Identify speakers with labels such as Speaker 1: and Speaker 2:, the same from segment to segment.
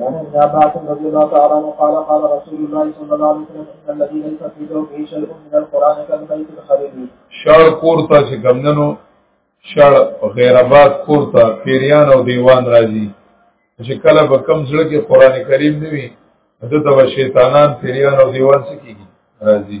Speaker 1: وعن ابن عباس رضي الله تعالى عنه قال قال رسول الله صلى الله عليه وسلم ان الذي ليس في جوفه شيء من القران كالبيت الخريب
Speaker 2: شار کور ته چې ګمندنو شړ غیر آباد کور ته پیریان او دیوان راځي چې کله به کم زړه کې قران کریم نه وي دته به شیطانان پیریان او دیوان سکیږي راځي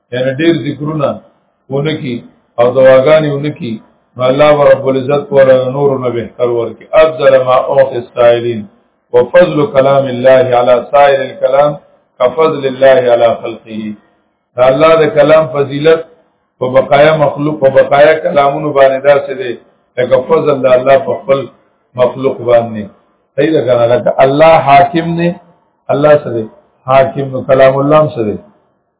Speaker 2: یعنی ډیر ذکرونه ونکی او دواګانی ونکی نو الله رب العزت کول نور نه بهتر ورکی افضل ما اوت السائلین وفضل کلام الله علی سائر الكلام كفضل الله علی خلقه دا الله د کلام فضیلت په بقایا مخلوق په بقایا کلامونو باندې دا څه دی لکه فضل د الله په خپل مخلوق باندې صحیح ده کنه لکه الله حاکم نه الله سره حاکم نو کلام الله سره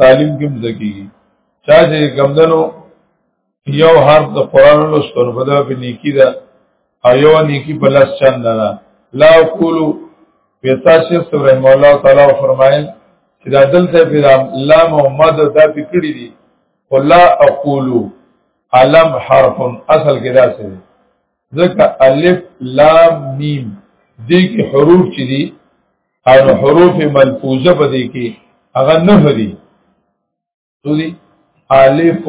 Speaker 2: تعلیم کې مزکی چا چې کمدنو یو حرف د قران لوستلو په دغه په نیکی ده او یو نیکی په لاس چند ده لا اقولو پیتا شیخ رحم الله تعالی فرمایل چې دا دلته په لام او مد دا پکړی دي ولا اقولو علم حرف اصل کې دا څه ځکه الف لام میم دې کې حروف چې دي او حروف ملفوظه په دې کې هغه نه دي سودي الف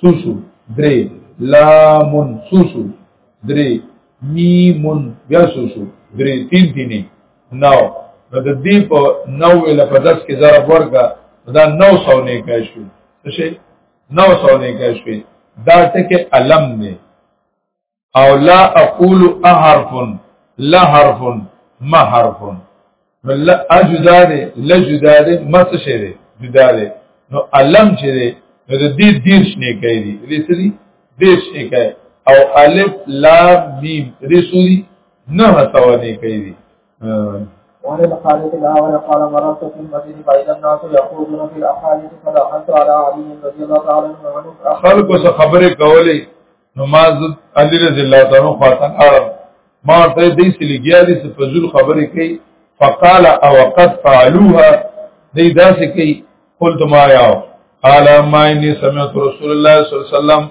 Speaker 2: سوسو درې لام سوسو درې میم بیا سوسو درې تین تین نو نو د دې په نو له پداس کې ضرب ورکا دا 900 نه کای شو څه 900 نه کای شو دا ټکه علم نه او لا اقول احرف لا حرف ما حرف لا اجدا دي لا جدا دي ما څه شي دي جدا دي نو علم چې دي نو د دې دیر شنه کوي دي دې سری دیر شنه کوي او الف لام میم دې سوري نه هتاو نه کوي دي
Speaker 1: وعن الخالد الأول قال مررت في المسجد فإذا الناس يقولون في الأحاديث فدخلت على علي رضي الله تعالى عنه
Speaker 2: خلق وسخبر قولي نو ما زد علی رضی الله تعالی خاطر اړم ما ته دې سلیګیا دې فزول خبرې کوي فقال او قد فعلوها دې داسې کوي قلت ما یاو قال ما اني سمعت رسول الله صلی الله علیه وسلم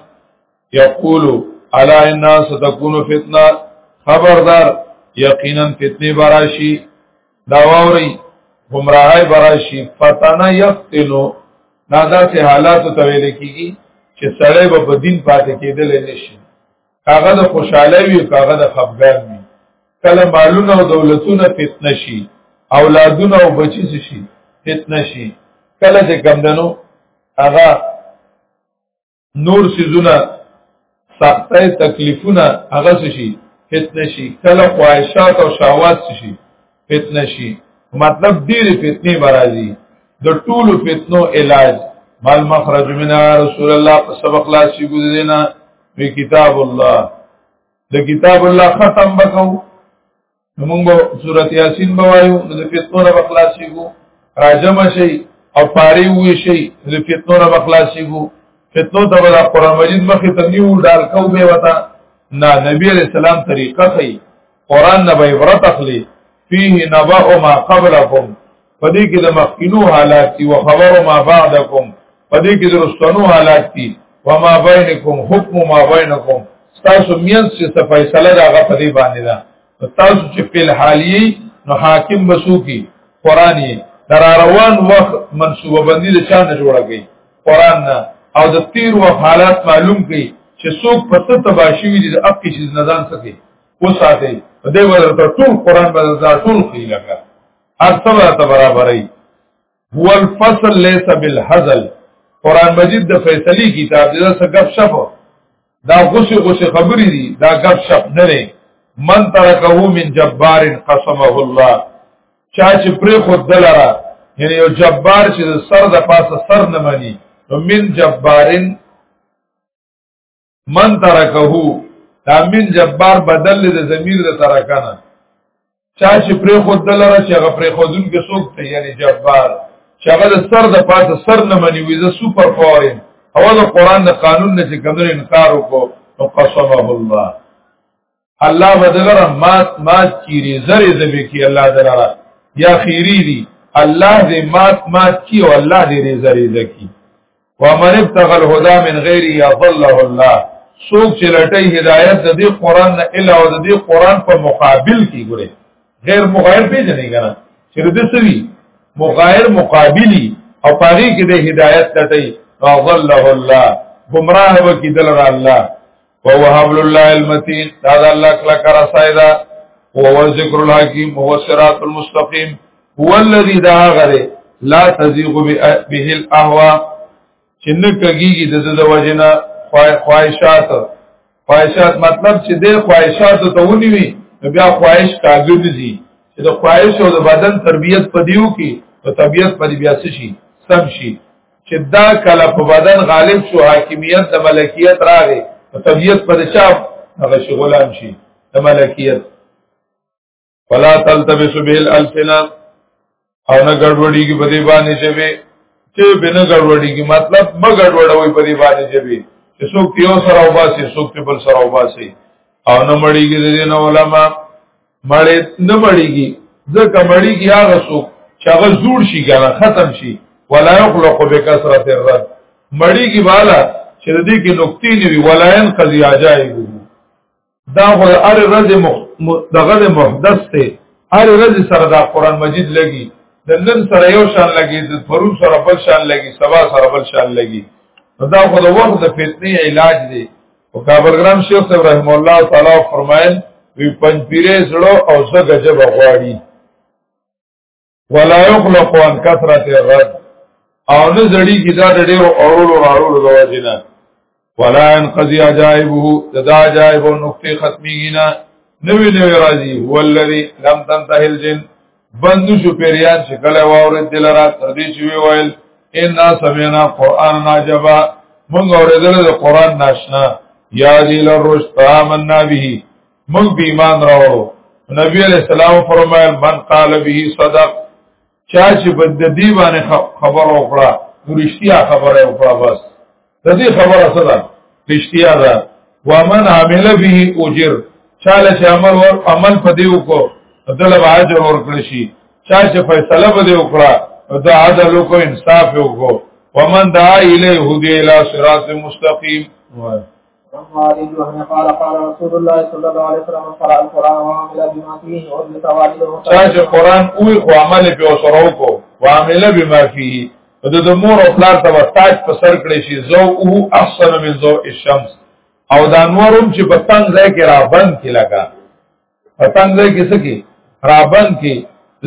Speaker 2: یقول الا ان ستكون فتنه خبردار یقینا فتنه براشی دا ووري گمراهي براشي فتنه یفتنو دا داسې حالات ته ویل کیږي چې سړی به په دین پاتې کېدل نشي هغه د خوشاله وي هغه د خفګان وي کله مالونه او دولتونه فتنه شي اولادونه او بچی شي فتنه شي کله چې کم دنو هغه نور سيزونه سختۍ تکلیفونه هغه شي فتنه شي کله خواهشات او شهوات شي فتنه شي مطلب ډېر فتنه برازي د ټولو فتنو علاج مال مخرج من رسول الله په سبق لا شي ګذرینا په کتاب الله د کتاب الله ختم بکاو موږ به سورۃ یاسین به وایو د فتنو نه بخلاصي کو راجم شي او پاری وی شي د فتنو نه بخلاصي کو فتنو ته بل قرآن مجید مخه ته نیو ډال کو به وتا نه نبی علیہ السلام طریقه کوي قرآن نه به عبرت اخلي فيه نبأ ما قبلكم پدې کې د مخکینو حالات دي او خبر ما بعدکم پدې کې د رستنو حالات دي و ما بینکم حکم ما بینکم تاسو مینس چې څه فیصله دا غو پدې باندې ده تاسو چې په حالی نو حاکم بسو کی قرآنی در روان وخت منصوبه بندی د چا نه جوړه گئی قرآن نه او د تیر و حالات معلوم کړي چې څوک په څه تباشي وي د اپ کې شي نه ځان سکے وساته په دې ورته ټول قرآن بدل ځا ټول خېلګه اصل راته برابرای هو الفصل ليس بالهزل قران مجید د فیصلی کتاب دی دا څه غب شپ دا غوسه غوسه خبرې دي دا غب شپ نه نه من ترکه من جبار قسمه الله چا چې پر خود دلاره یعنی یو جبار چې سر د پاسه سر نه مانی نو من جبارن من ترکه دا من جبار بدل د ضمیر د ترکنه چا چې پرې خود دلاره چې هغه پرې خودون کې څوک ته یعنی جبار چې هغه د سر د پاسه سر نه مني وي زه سپر پاور یم اول قرآن د قانون نه چې کمر انکار وکړو نو قسمه الله الله بدلره مات مات کیری زری زبی کی الله دلره یا خیری دی الله دې مات مات کی او الله دې رضا رضا کی ومن ابتغى الهدى من غير يضله الله سوق چې لټي هدايت د دې قران نه الا او د دې قران په مقابل کې ګوري غیر مغایر پیژنې کنه چې د سوي مغایر مقابلی او پاری کې د هدايت لټي فضله الله گمراه وکي دلر الله وهو حبل الله المتين دا د الله کله کرا سایدا وهو ذکر الحکیم هو صراط المستقیم هو الذي دا غره لا تزيغ به الاهوا چې نه کګیږي د د وجنا خواهشات خواهشات مطلب چې د خواهشات ته ونیوي بیا خواهش کاږي دي چې د خواهش او د بدن تربيت پدیو کې په طبيعت پر بیا شي سم شي چې دا کله په بدن غالب شو حاکمیت د ملکیت راغی په طبیعت پر چا هغه شي غلام شي د ملکیت فلا تلتبس به الالسنا او نه ګډوډي کې په دې باندې چې به چې به نه ګډوډي کې مطلب ما ګډوډوي په دې باندې چې به چې څوک یو سره وباسي څوک بل سره وباسي او نه مړیږي د دین علماء مړې نه مړېږي ځکه مړېږي هغه څوک چې هغه زوړ شي کنه ختم شي ولا يخلق بکثرت الرد مړېږي والا چې د دې کې نقطې نه وي ولا ينقضي عجائب دا هو ار رد دغه محدث ته ار رد سره دا قران مجید لګي د نن سره یو شان لګي د پرون سره بل شان لګي سبا سره بل شان لګي دا خو د وخت د فتنې علاج دی او کابرګرام شیخ ابراهیم الله تعالی فرمایل وی پنځ پیره زړه او زګه جب غواړي ولا يخلق عن كثرة الرد او نه زړی کی دا ډېر اورولو راړولو د وجنه ولا ان قضي عجائبه تدا عجائب نقطه ختميږي نه نوې نوې راځي هو الذي لم تنتهي الجن بند شو پیریان چې کله واورې دل را تر دې چې ویل ان سمعنا قران ناجبا مونږ اورېدل د قران ناشنا یا دی لروش تامنا به مونږ به ایمان راو نبی علیہ السلام فرمایل من قال به صدق چا چې بد دی باندې خبر وکړه رښتیا خبره وکړه بس د دې خبره څه ده رښتیا ده ومن عمل به اجر چاله چې عمل ور عمل په دیو کو دله اجر ورکړي شي چا چې فیصله به دیو کړه دا عدل کو انصاف کو ومن دعا الیه هدی الی صراط مستقیم وای وعلي وهن
Speaker 1: قال قال رسول الله صلى الله عليه وسلم قرأ القرآن وعمل بما فيه
Speaker 2: وعمل توالده شاش القرآن اوي وعمل في وصروكو وعمل بما فيه د د مور او پلار ته وستاج په سر کړی شي زو او احسن من زو الشمس او دا نورم چې په تنګ ځای کې را بند کی لگا په تنګ ځای کې سکی را بند کی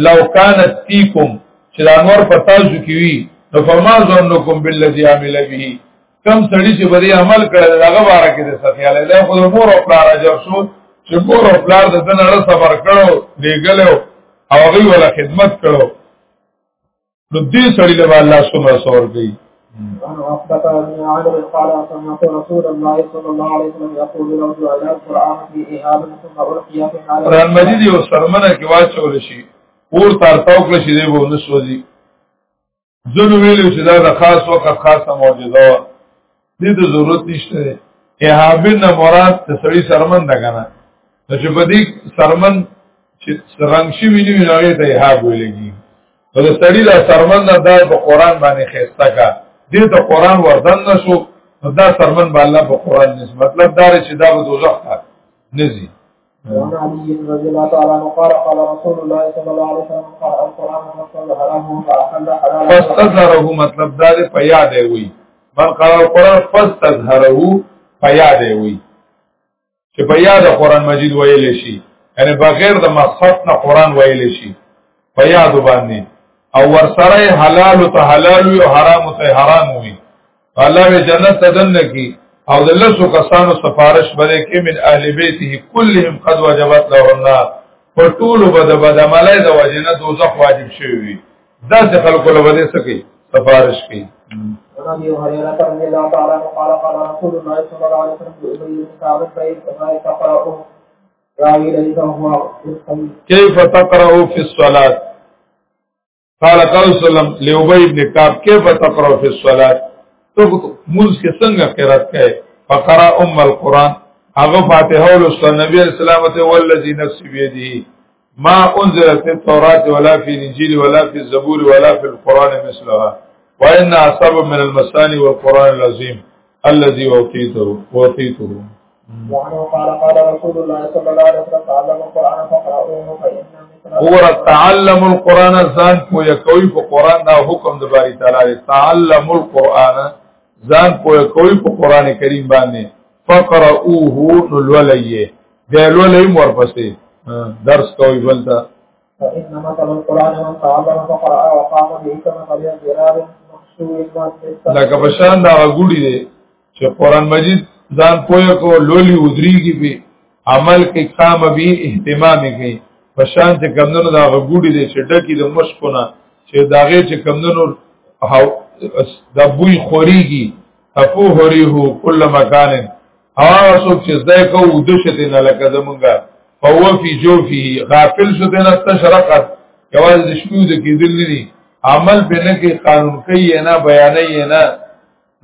Speaker 2: لو کانت تیکم چې دا نور په تاسو کې وی نو فما ظنکم بالذی عمل به کم سړی چې بری عمل کړی داغه باره کې د سخیاله دا خو مور او پلار اجر شو چې مور او پلار د دنړ صبر کړو دیګلو او هغه ولا خدمت کړو نو دې سړی له الله سمره سور کوي
Speaker 1: عن عقبة بن عامر قال سمعت رسول الله صلى الله عليه وسلم يقول لو جعل القرآن في إهاب ثم ألقي في النار
Speaker 2: قرآن مجيد یو سرمنه کې واچول شي اور تر تاو کړ شي دی وو نسوځي ځنو ویلو چې دا د خاص وخت خاصه معجزه وه دې ته ضرورت نشته اهابن نه مراد د سړی سرمن ده کنه نو چې په دې سرمن چې رنگ شي ویلی نو هغه ته اهاب ویلږي نو د سړی دا سرمن نه دا په قران باندې خسته کا دې ته قران وردن نشو نو دا سرمن باندې په قران نس مطلب دا چې دا به دوزخ ته نزي
Speaker 1: وعن علي رضي الله تعالى عنه قال قال رسول الله صلى الله عليه وسلم قال القرآن فصل حرامه فأحل حلاله
Speaker 2: فاستظهره مطلب دار فيا دی وی من قال القرآن فاستظهره فيا دی وی چې په یاد قرآن مجید ویل شي یعنی بغیر د مقصد نه قرآن ویل شي په یاد باندې او ورسره حلال ته حلال او حرام ته حرام وي الله به جنت ته دن کی او د لسو کسانو سفارش بده کې من اهل بیته کلهم قد وجبت له النار په ټول بد بد عملای د وجنه دوزخ واجب شوی وي دا چې خلکو له بده سکی سفارش کوي
Speaker 1: رضي هريرة رضي الله تعالى عنه قال قال رسول الله صلى الله عليه وسلم يبين الصحابة كيف تقرأه راوي ليس هو
Speaker 2: كيف تقرأه في الصلاة قال قال صلى الله عليه وسلم لأبي بن كعب كيف تقرأ في الصلاة تو موز کې څنګه قرات کوي فقرا ام القران هغه فاتحه ولسته نبی رسول الله والذي نفس بيده ما انزل في التوراة ولا في الانجيل ولا في الزبور ولا في القران مثلها وان اصاب من المثاني والقران العظيم الذي اوتيته اوتيته
Speaker 1: وعنه قال قال رسول الله صلى الله عليه وسلم تعلم القرآن فقرأوه فإن
Speaker 2: وګوره تعلم القرآن ځان پوهه کوي په قرآن دا حکم د باری تعالی تعلم القرآن ځان پوهه کوي په قرآن کریم باندې فقرأوه نلولیه بیا لولې مور پسې درس کوي بلته
Speaker 1: فإن مثل القرآن من تعلم فقرأ وقام به كما قال جرار
Speaker 2: لکه بشان دا غوړي دي چې قران مجید ځان پوهه کو لولي ودريږي به عمل کې قام به اهتمام کوي بشان چې کمندونو دا غوړي دي چې ډکی د مشکونه چې داغه چې کمندونو دا بوی خوريږي افو هريه کله مکان هغه څوک چې زده کو او د شته نه لکه زمونږه فهو فی جوفه غافل شو دنه تشرقت یواز د شپو د کېدل نه دي عمل په نه کې قانون کوي نه بیانې نه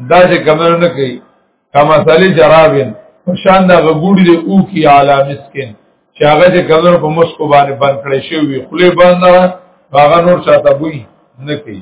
Speaker 2: دا چې کمر نه کوي کما صلی جرابن شان دا غوډي دی او کی اعلی مسکین چې هغه چې کمر په مسکو باندې بند کړی شوی خله باندې هغه نور چاته بوي نه کوي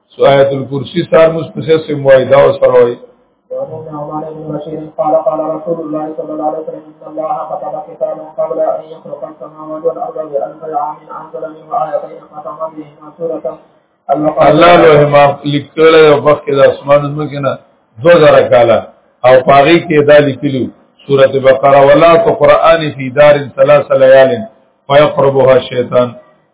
Speaker 2: سو آیت الکرسی سار مس پسې سم وای دا سره وای
Speaker 1: قال قال رسول الله صلى الله عليه وسلم ان الله كتب كتابا قبل ان يخلق السماوات والارض بألف عام انزل منه آيتين ختم بهما سورة
Speaker 2: الله له ما لیکل او وخت د اسمان زمکه نه 2000 کاله او پاغي کې دا لیکلو سورته بقره ولا تو قران فی دار ثلاث ليال فيقربها الشیطان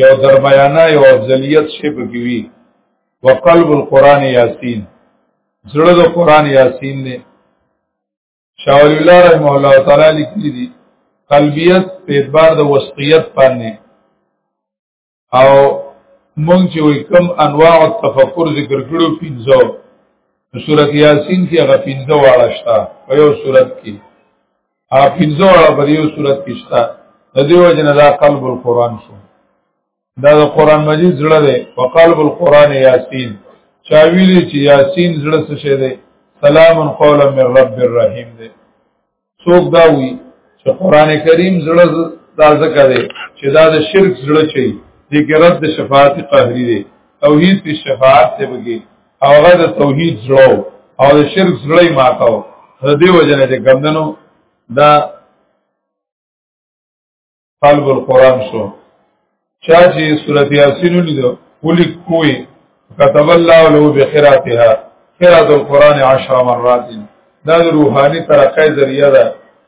Speaker 2: یو درمیانه یو افضلیت شی پکې وی وقلب القرآن یاسین زړه د قرآن یاسین دی شاول الله رحمه الله تعالی لیکلی دی قلبیت په اعتبار د وسقیت باندې او مونږ چې وي کم انواع التفکر ذکر کړو پینځو سورۃ یاسین کې هغه پینځه واړه شته په یو سورۃ کې ا پنځه وړه په یو صورت کې شته د دې وجه نه دا قلب القرآن شو دا د قرآن مجید زړه دی په قلب القرآن یاسین چا ویلي چې یاسین زړه څه شی دی سلام قولا من رب الرحیم دی څوک دا وی چې قرآن کریم زړه دا ځکه دی چې دا د شرک زړه چي دې کې رد شفاعت قهري دی توحید په شفاعت ته بګي هغه د توحید زړه او د شرک زړه ماتاو د دې وجنه چې ګمندنو دا قلب القرآن شو چا چې سورت یاسین ولیدو ولیک کوی كتب الله له بخيراتها خيرات القرآن عشر مرات دا روحاني ترقی ذریعہ ده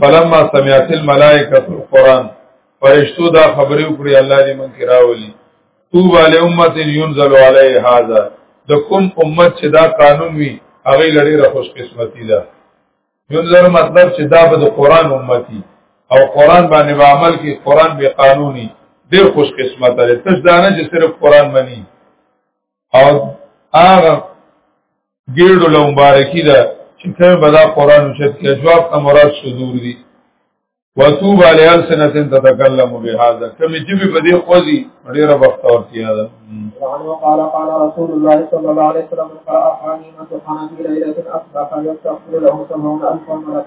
Speaker 2: فلما سمعت الملائکه القران فرشتو دا خبرې وکړي الله دې مونږ راولي طوب علی امت ينزل علی هذا د کوم امت چې دا قانون وي هغه لري را خوش قسمتي ده ينزل مطلب چې دا به د قران امتي او قران باندې عمل کې قران به قانوني ډېر خوش قسمت لري تش دانه چې صرف قران مني او هغه ګیړو له مبارکي ده چې کوم بدا قران اوچت کې جواب ته مراد صدور دي وتوب علی السنه تتکلم بهذا کمی چې په دې خوځي ډیره وخت ورتیا ده
Speaker 1: وعن قال قال رسول الله صلى الله عليه وسلم قرأ حميم سبحانه في ليلة أصبح يستغفر له سبعون ألف
Speaker 2: مرة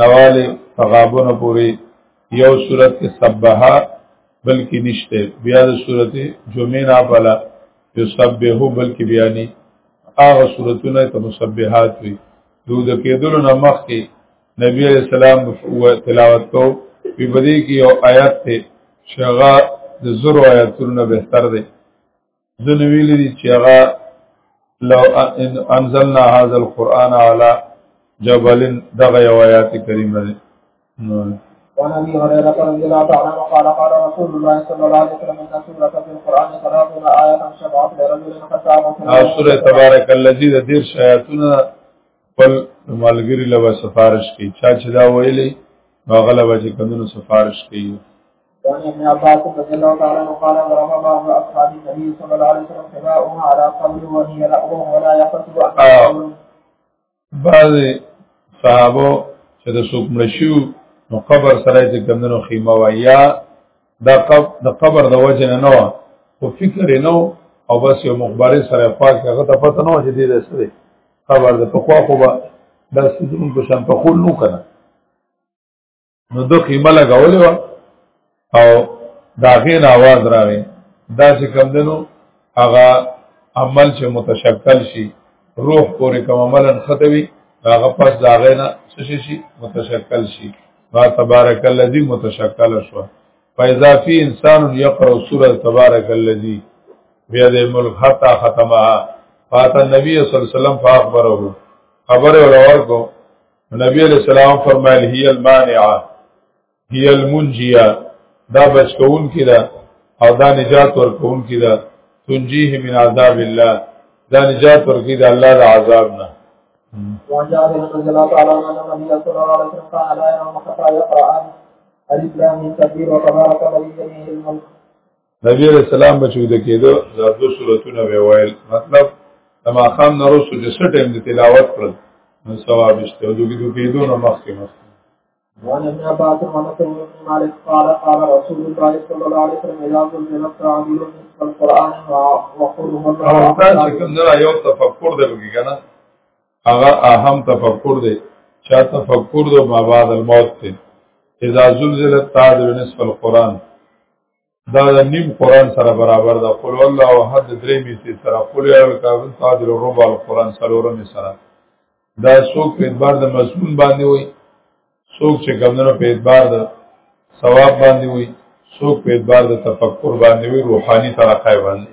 Speaker 2: نواله فغابونه پوری یو صورت کې سبحا بلکې نشته بیا د صورت جمعه نه بالا یسبحو بلکې بیا نه هغه صورتونه ته مسبحات وي دود کېدل نه مخ کې نبی علیہ السلام تلاوت کو په بدی کې یو آیات ته شغا د زرو آیاتونو بهتر دی ځنه ویل دي چې هغه لو ان انزلنا هذا القران على جبل دغه آیات کریمه ده
Speaker 1: وعن ابي هريره رضي الله تعالى عنه قال قال رسول الله صلى الله عليه وسلم ان سوره في القران ثلاثون ايه شفعت لرجل
Speaker 2: خشاب سوره تبارك الذي ذكر شياطنا خپل ملګری له سفارش کوي چا چې دا ویلي هغه له وجه کمنو سفارش کوي
Speaker 1: وعن ابن عباس رضي الله تعالى عنه قال ضرب بعض اصحاب النبي صلى الله عليه وسلم سباؤها على قبر وهي لأوه ولا يقصد احد
Speaker 2: بعض صحابه چې د څوک مړ شو نو قبر سره چې کمندونو خیمه وایا دا قبر د قبر د وجه نه نو او فکر نه او بس یو مخبره سره پاک هغه ته پته نه چې دې سره قبر د پخوا خو به دا سيزون کو شان په خول نو کنه نو دو خیمه لګولې و او دا غین आवाज راغی دا چې کم دنو هغه عمل چې متشکل شي روح پورې کوم عملا ختمي هغه پس دا غینا شي شي متشکل شي ما تبارک الذی متشکل شو فاذا فی انسان یقرأ سوره تبارک الذی بیا د ملک حتا ختمها فات النبی صلی الله علیه وسلم فاخبره خبر ولور کو نبی علیہ السلام فرمایل هی المانعه هی المنجیه دا بچکون کی دا او دا نجات ورکون کی دا تنجیه من عذاب الله دا نجات ورکی دا الله دا عذاب نه
Speaker 1: وعن جابر رضي الله تعالى عنه ان النبي صلى الله عليه وسلم قال لا ينام حتى يقرأ الف لام كبير وتبارك الذي بيده الملك
Speaker 2: نبی علیہ السلام بچو د کېدو دا دو صورتونه به ویل مطلب اما خام نه رسو چې څه ټیم د تلاوت کړل نو ثواب شته او دوی دوی کېدو نو مخکې مخکې
Speaker 1: وعن ابن عباس وعن ابن مالك قال قال رسول الله صلى الله عليه وسلم اذا زلزلت تعبير نصف القران وقوله الله
Speaker 2: تعالى کوم نه یو تفکر دی بګی کنه هغه اهم تفکر دی چا تفکر دو ما بعد الموت ته اذا زلزلت تعبير نصف القران دا د نیم قران سره برابر ده قل الله احد درې میسي سره قل یا الکافرون صادر الربع القران سلورم سره دا څوک په اعتبار د مضمون باندې وي څوک چې ګمنو په اعتبار د ثواب باندې وي څوک په اعتبار د تفکر باندې وي روحاني طرقه باندې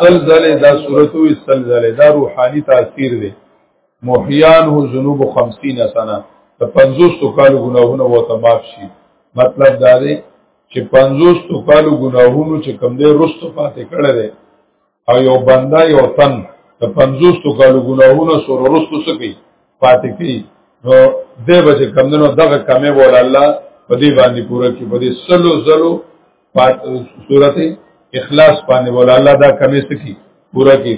Speaker 2: سلزله دا صورتو سلزله دا روحانی تاثیر دی محیان هو جنوب 50 سنه د 50 کال ګناهونه وته معاف شي مطلب دا دی چې 50 کال ګناهونو چې کم دی رستو پاتې کړه دی او یو بنده یو تن د 50 کالو ګناهونو سره ورستو سکی پاتې کی نو د بچ کمندونو دغه کمې بول الله په دې باندې پوره کی په دې سلو زلو سورته اخلاص باندې بول الله دا کمې سکی پوره کی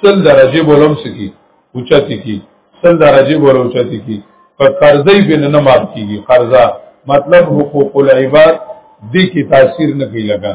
Speaker 2: سل درجه بولم سکی اوچتی کی سل درجه بولم اوچتی کی په قرضې بن نه مات کیږي قرضا مطلب حقوق العباد دې کې تاثیر نه کوي لګا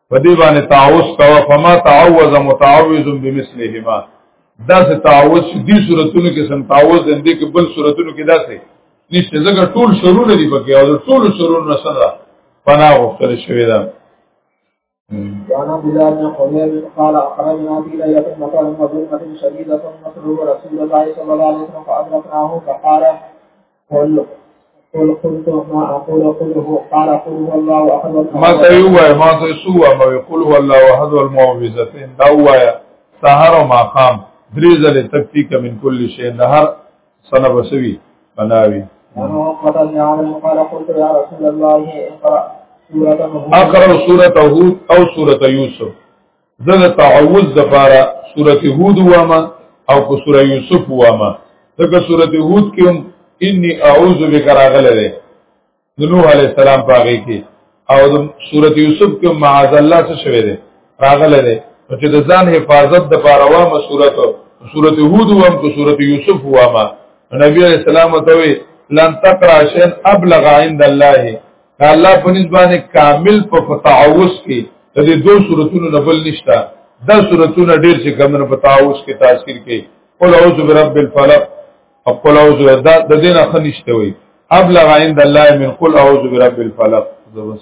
Speaker 2: په دې باندې تعوذ کوا فما تعوذ متعوذ بمثلهما دا سه تعوذ دي صورتونو کې سم تعوذ دې کې بل صورتونو کې دا سه نشته ځکه ټول شروع لري پکې او ټول شروع نه سره پناه وختل شوی دا
Speaker 1: وعن عبد الله بن حمير قال اخرجنا في ليله مطر وظلمه شديده نصره رسول الله صلى الله عليه وسلم فادركناه فقال قل قل قلت ما اقول قل هو قال قل هو الله احد
Speaker 2: ما ته یو وای ما ته سو ما قل هو الله احد المعوذتين دا وای سحر او ماقام درې ځله تکفیک من کل شی د هر سنه بسوي بناوي اقرا سورته هود او سورته یوسف دغه تعوذ د پاره سورته هود واما او کو سوره یوسف واما دغه سورته هود کې هم انی اعوذ بک راغله ده د نوح علی السلام پاږي کې او د سورته یوسف کې معاذ الله څخه شوی ده راغله ده چې د ځان حفاظت د پاره واما سورته سورته هود واما کو سورته یوسف واما نبی علیہ السلام ته وی لن تقرا شن ابلغ عند الله الله په نسبانه کامل په تعوذ کې د دې دوه صورتونو نه بل نشته دا صورتونه ډېر چې کمنه په تعوذ کې تاثیر کوي قل اعوذ برب الفلق او قل اعوذ دا د دې نه خنشته وي ابلغ عند الله من قل اعوذ برب الفلق زبس